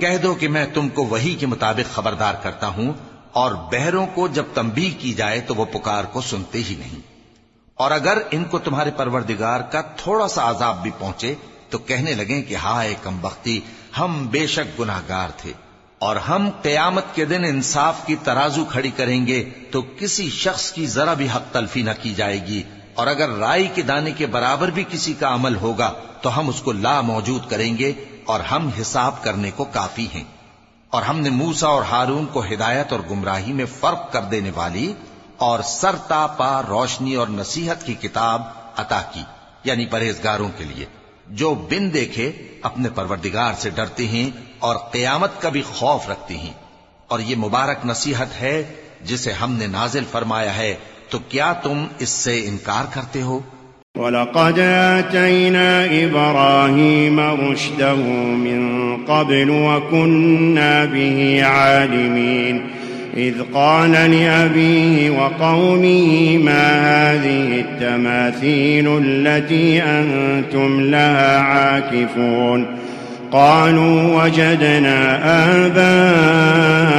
کہہ دو کہ میں تم کو وہی کے مطابق خبردار کرتا ہوں اور بہروں کو جب تنبیہ کی جائے تو وہ پکار کو سنتے ہی نہیں۔ اور اگر ان کو تمہارے پروردگار کا تھوڑا سا عذاب بھی پہنچے تو کہنے لگیں کہ ہائے کم بختی، ہم بے شک گناہ گار تھے۔ اور ہم قیامت کے دن انصاف کی ترازو کھڑی کریں گے تو کسی شخص کی ذرا بھی حق تلفی نہ کی جائے گی۔ اور اگر رائی کے دانے کے برابر بھی کسی کا عمل ہوگا تو ہم اس کو لا موجود کریں گے۔ اور ہم حساب کرنے کو کافی ہیں۔ اور ہم نے موسا اور ہارون کو ہدایت اور گمراہی میں فرق کر دینے والی اور سرتا پا روشنی اور نصیحت کی کتاب عطا کی یعنی پرہیزگاروں کے لیے، جو بن دیکھے اپنے پروردگار سے ڈرتے ہیں اور قیامت کا بھی خوف رکھتے ہیں۔ اور یہ مبارک نصیحت ہے جسے ہم نے نازل فرمایا ہے، تو کیا تم اس سے انکار کرتے ہو؟ ولقد آتينا إبراهيم رشده من قبل وكنا به عالمين. إذ قال لأبيه وقومه ما هذه التماثيل التي أنتم لها عاكفون؟ قالوا وجدنا آباءنا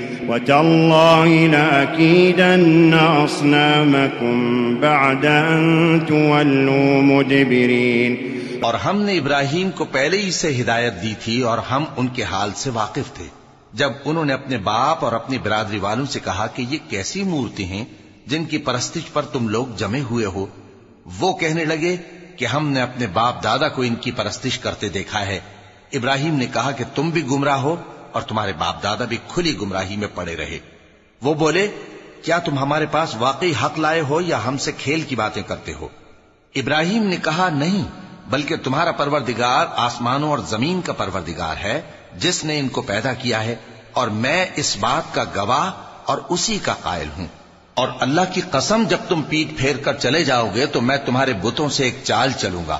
وتالله لأكيدن أصنامكم بعد أن تولوا مدبرين اور ہم نے ابراہیم کو پہلے ہی سے ہدایت دی تھی اور ہم ان کے حال سے واقف تھے۔ جب انہوں نے اپنے باپ اور اپنی برادری والوں سے کہا کہ یہ کیسی مورتی ہیں جن کی پرستش پر تم لوگ جمے ہوئے ہو، وہ کہنے لگے کہ ہم نے اپنے باپ دادا کو ان کی پرستش کرتے دیکھا ہے۔ ابراہیم نے کہا کہ تم بھی گمراہ ہو اور تمہارے باپ دادا بھی کھلی گمراہی میں پڑے رہے۔ وہ بولے، کیا تم ہمارے پاس واقعی حق لائے ہو یا ہم سے کھیل کی باتیں کرتے ہو؟ ابراہیم نے کہا، نہیں، بلکہ تمہارا پروردگار آسمانوں اور زمین کا پروردگار ہے، جس نے ان کو پیدا کیا ہے، اور میں اس بات کا گواہ اور اسی کا قائل ہوں۔ اور اللہ کی قسم، جب تم پیٹ پھیر کر چلے جاؤ گے تو میں تمہارے بتوں سے ایک چال چلوں گا۔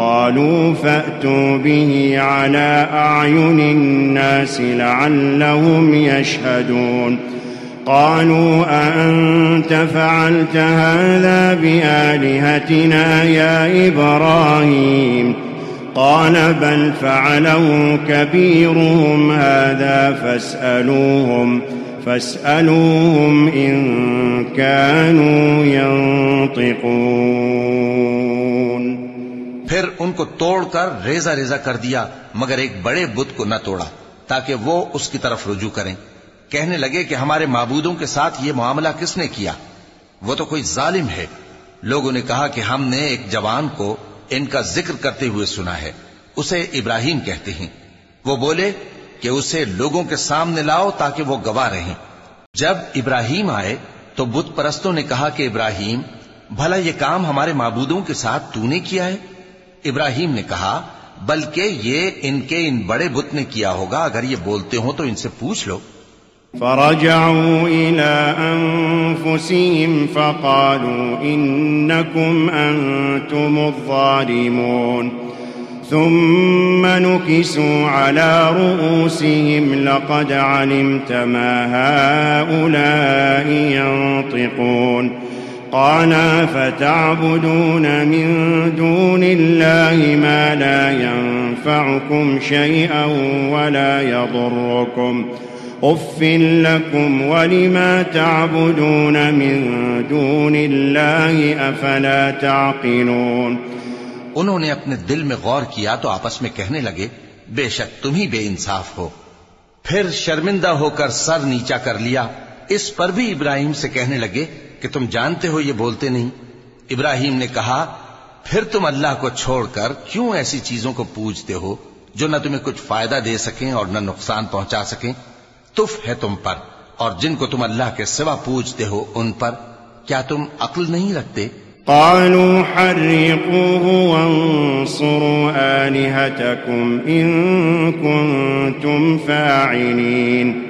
قالوا فأتوا به على أعين الناس لعلهم يشهدون. قالوا أأنت فعلت هذا بآلهتنا يا إبراهيم؟ قال بل فعله كبيرهم هذا فاسألوهم فاسألوهم إن كانوا ينطقون. پھر ان کو توڑ کر ریزا ریزا کر دیا، مگر ایک بڑے بت کو نہ توڑا، تاکہ وہ اس کی طرف رجوع کریں۔ کہنے لگے کہ ہمارے معبودوں کے ساتھ یہ معاملہ کس نے کیا؟ وہ تو کوئی ظالم ہے۔ لوگوں نے کہا کہ ہم نے ایک جوان کو ان کا ذکر کرتے ہوئے سنا ہے، اسے ابراہیم کہتے ہیں۔ وہ بولے کہ اسے لوگوں کے سامنے لاؤ تاکہ وہ گواہ رہیں۔ جب ابراہیم آئے تو بت پرستوں نے کہا کہ ابراہیم، بھلا یہ کام ہمارے معبودوں کے ساتھ تو نے کیا ہے؟ ابراہیم نے کہا، بلکہ یہ ان کے ان بڑے بت نے کیا ہوگا، اگر یہ بولتے ہوں تو ان سے پوچھ لو۔ فرجعوا إلى أنفسهم فقالوا إنكم أنتم الظالمون. ثم نكسوا على رؤوسهم، لقد علمت ما هؤلاء ينطقون. قال فتعبدون من دون الله ما لا ينفعكم شيئا ولا يضركم اف لكم ولما تعبدون من دون الله افلا تعقلون انہوں نے اپنے دل میں غور کیا تو آپس میں کہنے لگے، بے شک تم ہی بے انصاف ہو۔ پھر شرمندہ ہو کر سر نیچا کر لیا۔ اس پر بھی ابراہیم سے کہنے لگے کہ تم جانتے ہو یہ بولتے نہیں؟ ابراہیم نے کہا، پھر تم اللہ کو چھوڑ کر کیوں ایسی چیزوں کو پوجتے ہو جو نہ تمہیں کچھ فائدہ دے سکیں اور نہ نقصان پہنچا سکیں؟ تف ہے تم پر، اور جن کو تم اللہ کے سوا پوجتے ہو ان پر کیا تم عقل نہیں رکھتے؟ قالوا حرقوه وانصروا آلهتكم إن كنتم فاعلين.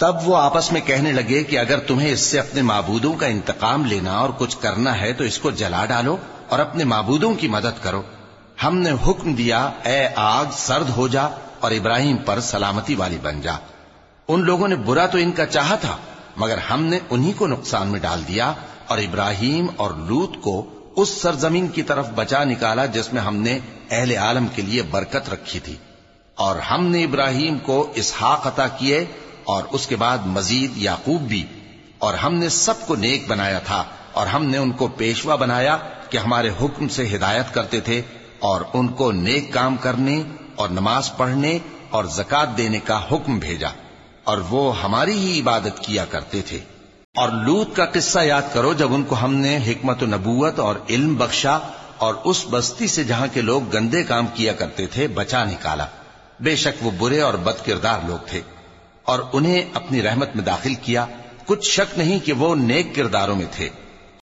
تب وہ آپس میں کہنے لگے کہ اگر تمہیں اس سے اپنے معبودوں کا انتقام لینا اور کچھ کرنا ہے تو اس کو جلا ڈالو اور اپنے معبودوں کی مدد کرو۔ ہم نے حکم دیا، اے آگ، سرد ہو جا اور ابراہیم پر سلامتی والی بن جا۔ ان لوگوں نے برا تو ان کا چاہا تھا، مگر ہم نے انہی کو نقصان میں ڈال دیا اور ابراہیم اور لوت کو اس سرزمین کی طرف بچا نکالا جس میں ہم نے اہل عالم کے لیے برکت رکھی تھی۔ اور ہم نے ابراہیم کو اسحاق عطا کیے اور اس کے بعد مزید یعقوب بھی۔ اور ہم نے سب کو نیک بنایا تھا، اور ہم نے ان کو پیشوا بنایا کہ ہمارے حکم سے ہدایت کرتے تھے اور ان کو نیک کام کرنے اور نماز پڑھنے اور زکات دینے کا حکم بھیجا، اور وہ ہماری ہی عبادت کیا کرتے تھے۔ اور لوت کا قصہ یاد کرو جب ان کو ہم نے حکمت و نبوت اور علم بخشا اور اس بستی سے جہاں کے لوگ گندے کام کیا کرتے تھے، بچا نکالا۔ بے شک وہ برے اور بد کردار لوگ تھے۔ اور انہیں اپنی رحمت میں داخل کیا۔ کچھ شک نہیں کہ وہ نیک کرداروں میں تھے۔